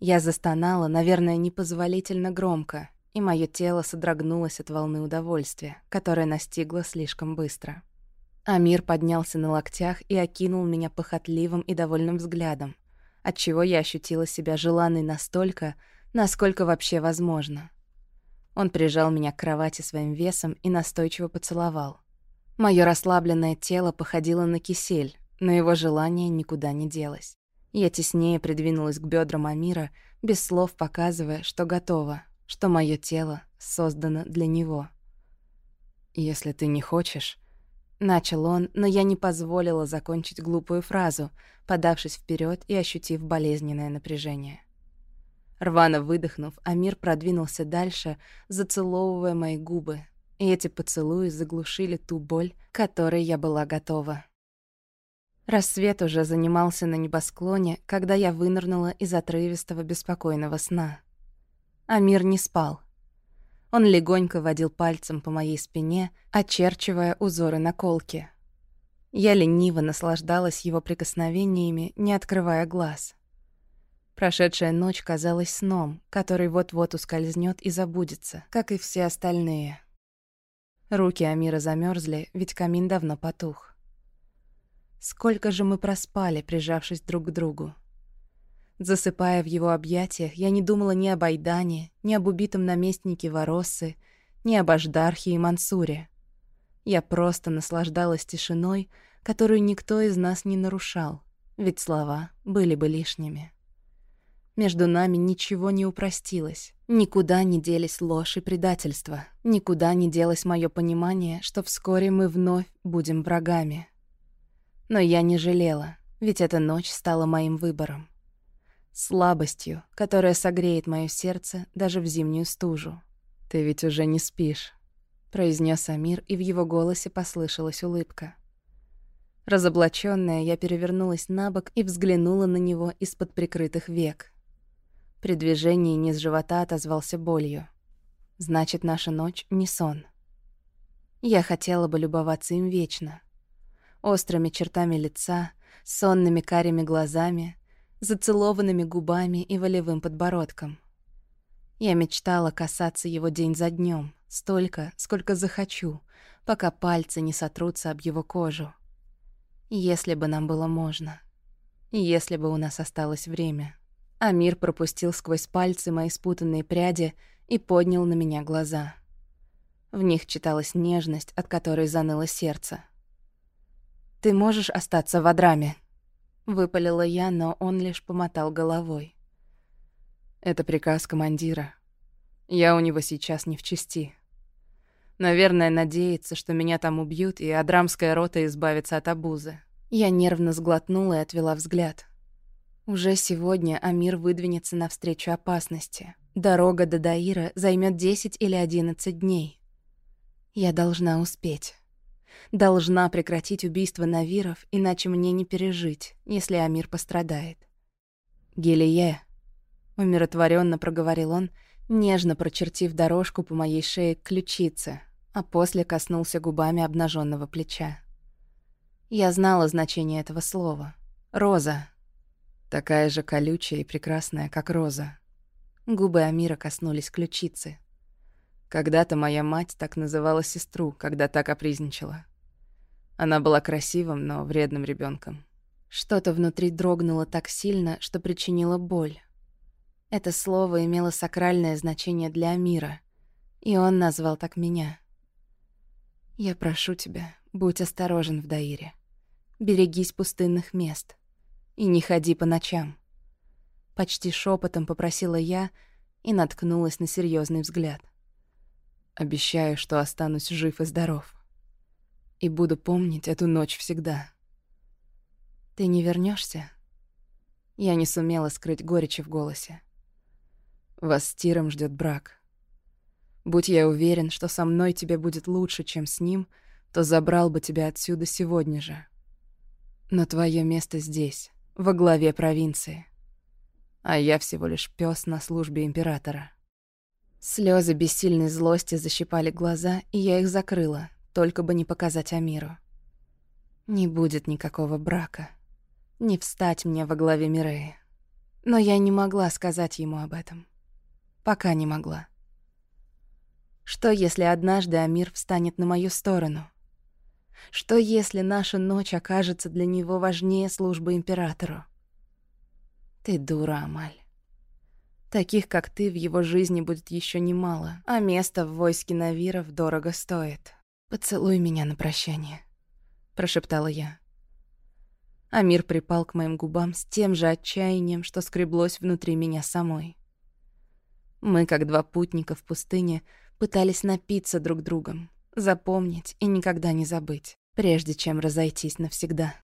Я застонала, наверное, непозволительно громко, и мое тело содрогнулось от волны удовольствия, которая настигла слишком быстро. Амир поднялся на локтях и окинул меня похотливым и довольным взглядом, отчего я ощутила себя желанной настолько, насколько вообще возможно. Он прижал меня к кровати своим весом и настойчиво поцеловал. Мое расслабленное тело походило на кисель, но его желание никуда не делось. Я теснее придвинулась к бедрам Амира, без слов показывая, что готова, что мое тело создано для него. «Если ты не хочешь...» Начал он, но я не позволила закончить глупую фразу, подавшись вперед и ощутив болезненное напряжение. Рвано выдохнув, Амир продвинулся дальше, зацеловывая мои губы, и эти поцелуи заглушили ту боль, которой я была готова. Рассвет уже занимался на небосклоне, когда я вынырнула из отрывистого беспокойного сна. Амир не спал. Он легонько водил пальцем по моей спине, очерчивая узоры на колке. Я лениво наслаждалась его прикосновениями, не открывая глаз. Прошедшая ночь казалась сном, который вот-вот ускользнет и забудется, как и все остальные. Руки Амира замерзли, ведь камин давно потух. Сколько же мы проспали, прижавшись друг к другу. Засыпая в его объятиях, я не думала ни об Айдане, ни об убитом наместнике Вороссы, ни об Аждархе и Мансуре. Я просто наслаждалась тишиной, которую никто из нас не нарушал, ведь слова были бы лишними. Между нами ничего не упростилось. Никуда не делись ложь и предательство. Никуда не делось мое понимание, что вскоре мы вновь будем врагами. Но я не жалела, ведь эта ночь стала моим выбором. Слабостью, которая согреет мое сердце даже в зимнюю стужу.
«Ты ведь уже не спишь», — произнес Амир, и в его голосе послышалась улыбка.
Разоблаченная, я перевернулась на бок и взглянула на него из-под прикрытых век. При движении низ живота отозвался болью. Значит, наша ночь не сон. Я хотела бы любоваться им вечно. Острыми чертами лица, сонными карими глазами, зацелованными губами и волевым подбородком. Я мечтала касаться его день за днем, столько, сколько захочу, пока пальцы не сотрутся об его кожу. Если бы нам было можно. Если бы у нас осталось время. Амир пропустил сквозь пальцы мои спутанные пряди и поднял на меня глаза. В них читалась нежность, от которой заныло сердце. «Ты можешь остаться в Адраме?» Выпалила я, но он лишь помотал головой.
«Это приказ командира. Я у него сейчас не в чести. Наверное, надеется, что меня там убьют, и Адрамская рота избавится от обузы».
Я нервно сглотнула и отвела взгляд. Уже сегодня Амир выдвинется навстречу опасности. Дорога до Даира займет 10 или 11 дней. Я должна успеть. Должна прекратить убийство Навиров, иначе мне не пережить, если Амир пострадает. «Гелие», — умиротворенно проговорил он, нежно прочертив дорожку по моей шее к ключице, а после коснулся губами обнаженного плеча. Я знала значение этого слова. «Роза»,
Такая же колючая и прекрасная, как роза.
Губы Амира коснулись ключицы.
Когда-то моя мать так называла сестру, когда так капризничала. Она была красивым, но вредным ребенком.
Что-то внутри дрогнуло так сильно, что причинило боль. Это слово имело сакральное значение для Амира, и он назвал так меня. «Я прошу тебя, будь осторожен в Даире. Берегись пустынных мест. И не ходи по ночам. Почти шепотом попросила я и наткнулась на серьезный взгляд.
Обещаю, что останусь жив и здоров. И буду помнить эту ночь всегда.
Ты не вернешься? Я не сумела скрыть горечи в голосе.
Вас с Тиром ждет брак. Будь я уверен, что со мной тебе будет лучше, чем с ним, то забрал бы тебя отсюда сегодня же. Но твое место здесь во главе провинции. А я всего лишь пес на службе императора.
Слезы бессильной злости защипали глаза, и я их закрыла, только бы не показать Амиру. Не будет никакого брака. Не встать мне во главе Миреи. Но я не могла сказать ему об этом. Пока не могла. Что, если однажды Амир встанет на мою сторону? Что если наша ночь окажется для него важнее службы императору? Ты дура, Амаль. Таких, как ты, в его жизни будет еще немало, а место в войске Навиров дорого стоит. «Поцелуй меня на прощание», — прошептала я. Амир припал к моим губам с тем же отчаянием, что скреблось внутри меня самой. Мы, как два путника в пустыне, пытались напиться друг другом, запомнить и никогда не забыть, прежде чем разойтись навсегда.